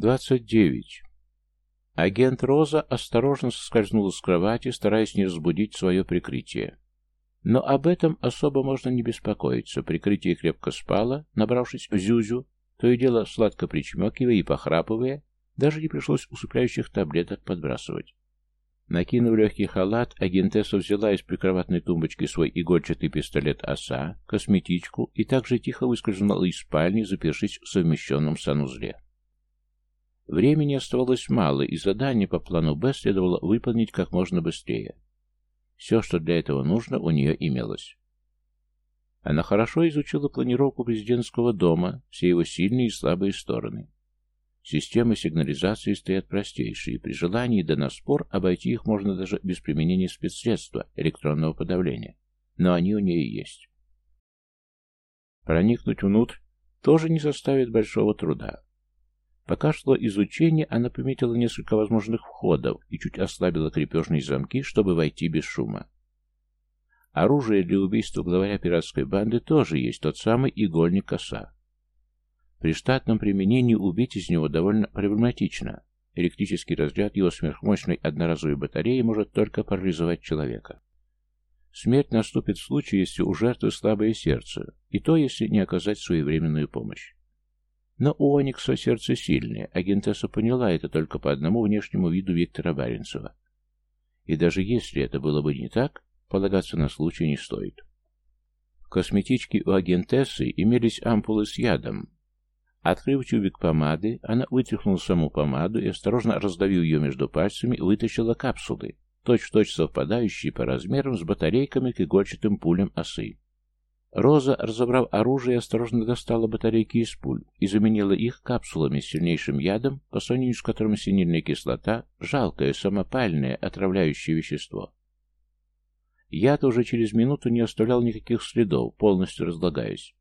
29. Агент Роза осторожно соскользнула с кровати, стараясь не разбудить свое прикрытие. Но об этом особо можно не беспокоиться. Прикрытие крепко спало, набравшись зюзю, то и дело сладко причмекивая и похрапывая, даже не пришлось усыпляющих таблеток подбрасывать. Накинув легкий халат, агентесса взяла из прикроватной тумбочки свой игольчатый пистолет «Оса», косметичку и также тихо выскользнула из спальни, запершись в совмещенном санузле. Времени оставалось мало, и задание по плану «Б» следовало выполнить как можно быстрее. Все, что для этого нужно, у нее имелось. Она хорошо изучила планировку президентского дома, все его сильные и слабые стороны. Системы сигнализации стоят простейшие, при желании да на спор обойти их можно даже без применения спецсредства электронного подавления, но они у нее есть. Проникнуть внутрь тоже не составит большого труда. Пока шло изучение, она пометила несколько возможных входов и чуть ослабила крепежные замки, чтобы войти без шума. Оружие для убийства главаря пиратской банды тоже есть, тот самый игольник коса. При штатном применении убить из него довольно проблематично. Электрический разряд его сверхмощной одноразовой батареи может только парализовать человека. Смерть наступит в случае, если у жертвы слабое сердце, и то, если не оказать своевременную помощь. Но у Оникса сердце сильное, агентесса поняла это только по одному внешнему виду Виктора Баренцева. И даже если это было бы не так, полагаться на случай не стоит. В косметичке у агентессы имелись ампулы с ядом. Открыв тюбик помады, она вытряхнула саму помаду и, осторожно раздавив ее между пальцами, вытащила капсулы, точь-в-точь -точь совпадающие по размерам с батарейками к игольчатым пулям осы. Роза, разобрав оружие, осторожно достала батарейки из пуль и заменила их капсулами с сильнейшим ядом, по сравнению с которым синильная кислота – жалкое, самопальное, отравляющее вещество. Яд уже через минуту не оставлял никаких следов, полностью разлагаясь.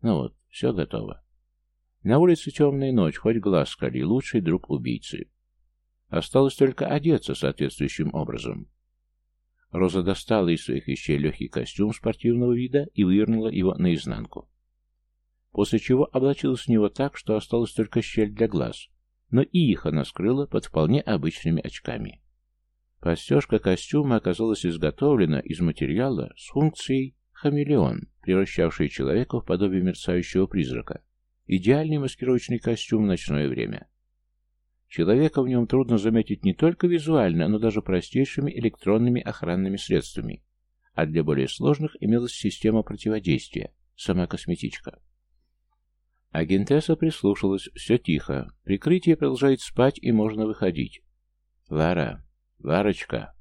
Ну вот, все готово. На улице темная ночь, хоть глаз кали, лучший друг убийцы. Осталось только одеться соответствующим образом. Роза достала из своих вещей легкий костюм спортивного вида и вывернула его наизнанку. После чего облачилась в него так, что осталась только щель для глаз, но и их она скрыла под вполне обычными очками. Подстежка костюма оказалась изготовлена из материала с функцией хамелеон, превращавший человека в подобие мерцающего призрака. Идеальный маскировочный костюм в ночное время. Человека в нем трудно заметить не только визуально, но даже простейшими электронными охранными средствами. А для более сложных имелась система противодействия, сама косметичка. Агентесса прислушалась, все тихо. Прикрытие продолжает спать, и можно выходить. «Лара! Ларочка!»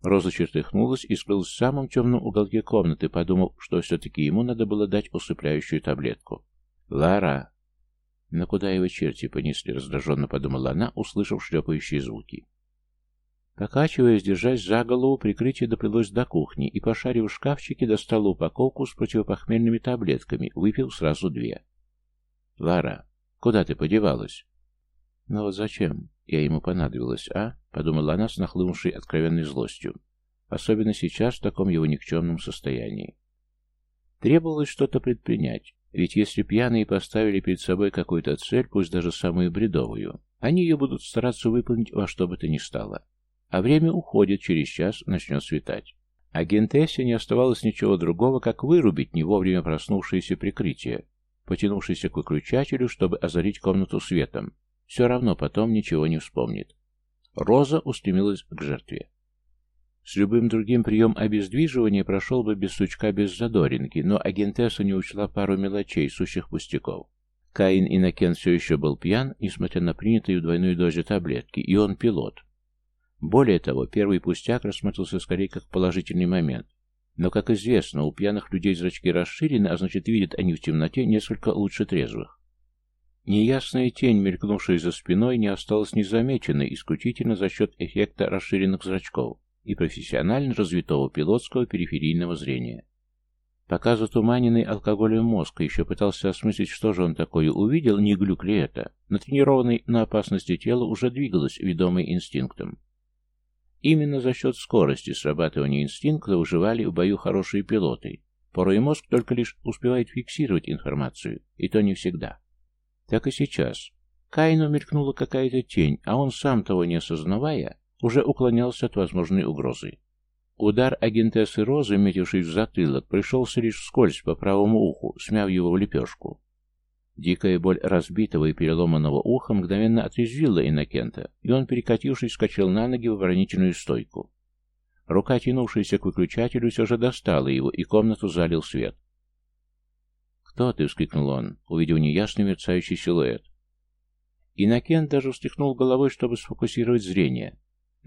Роза чертыхнулась и скрылась в самом темном уголке комнаты, подумав, что все-таки ему надо было дать усыпляющую таблетку. «Лара!» «Но куда его черти понесли?» — раздраженно подумала она, услышав шлепающие звуки. Покачиваясь, держась за голову, прикрытие доплелось до кухни и, пошарив в шкафчике, достала упаковку с противопохмельными таблетками, выпил сразу две. «Лара, куда ты подевалась?» «Ну вот зачем я ему понадобилась, а?» — подумала она с нахлынувшей откровенной злостью. Особенно сейчас в таком его никчемном состоянии. Требовалось что-то предпринять. Ведь если пьяные поставили перед собой какую-то цель, пусть даже самую бредовую, они ее будут стараться выполнить во что бы то ни стало. А время уходит, через час начнет светать. Агентессе не оставалось ничего другого, как вырубить не вовремя проснувшееся прикрытие, потянувшееся к выключателю, чтобы озарить комнату светом. Все равно потом ничего не вспомнит. Роза устремилась к жертве. С любым другим прием обездвиживания прошел бы без сучка, без задоринки, но агентесса не учла пару мелочей, сущих пустяков. Каин Иннокен все еще был пьян, несмотря на принятые в двойной дозе таблетки, и он пилот. Более того, первый пустяк рассматривался скорее как положительный момент. Но, как известно, у пьяных людей зрачки расширены, а значит, видят они в темноте несколько лучше трезвых. Неясная тень, мелькнувшая за спиной, не осталась незамеченной исключительно за счет эффекта расширенных зрачков и профессионально развитого пилотского периферийного зрения. Пока затуманенный алкоголем мозг еще пытался осмыслить, что же он такое увидел, не глюк ли это, натренированный на опасности тела уже двигалось, ведомый инстинктом. Именно за счет скорости срабатывания инстинкта выживали в бою хорошие пилоты. Порой мозг только лишь успевает фиксировать информацию, и то не всегда. Так и сейчас. Каину мелькнула какая-то тень, а он, сам того не осознавая, уже уклонялся от возможной угрозы. Удар агентессы Розы, метивший в затылок, пришелся лишь вскользь по правому уху, смяв его в лепешку. Дикая боль разбитого и переломанного уха мгновенно отрезвила Иннокента, и он, перекатившись, скачал на ноги в оборонительную стойку. Рука, тянувшаяся к выключателю, все же достала его, и комнату залил свет. «Кто ты?» — вскрикнул он, увидев неясный мерцающий силуэт. Иннокент даже встряхнул головой, чтобы сфокусировать зрение.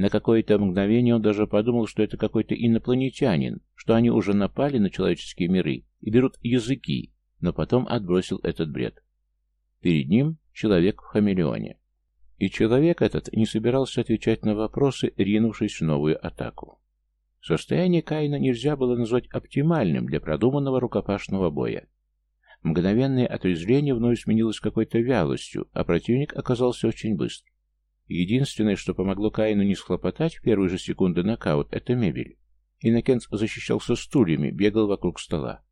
На какое-то мгновение он даже подумал, что это какой-то инопланетянин, что они уже напали на человеческие миры и берут языки, но потом отбросил этот бред. Перед ним человек в хамелеоне. И человек этот не собирался отвечать на вопросы, ринувшись в новую атаку. Состояние Каина нельзя было назвать оптимальным для продуманного рукопашного боя. Мгновенное отрезвление вновь сменилось какой-то вялостью, а противник оказался очень быстр. Единственное, что помогло Каину не схлопотать в первые же секунды нокаут, это мебель. Иннокент защищался стульями, бегал вокруг стола.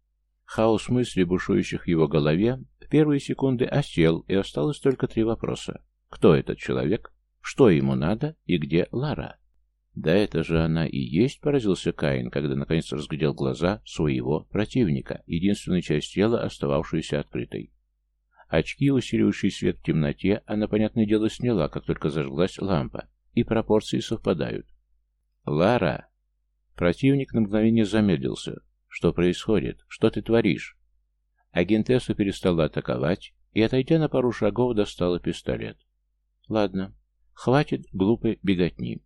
Хаос мыслей, бушующих в его голове, в первые секунды осел, и осталось только три вопроса. Кто этот человек? Что ему надо? И где Лара? «Да это же она и есть», — поразился Каин, когда наконец разглядел глаза своего противника, единственную часть тела, остававшуюся открытой. Очки, усиливающие свет в темноте, она, понятное дело, сняла, как только зажглась лампа, и пропорции совпадают. «Лара!» Противник на мгновение замедлился. «Что происходит? Что ты творишь?» Агентесса перестала атаковать и, отойдя на пару шагов, достала пистолет. «Ладно, хватит глупой беготни.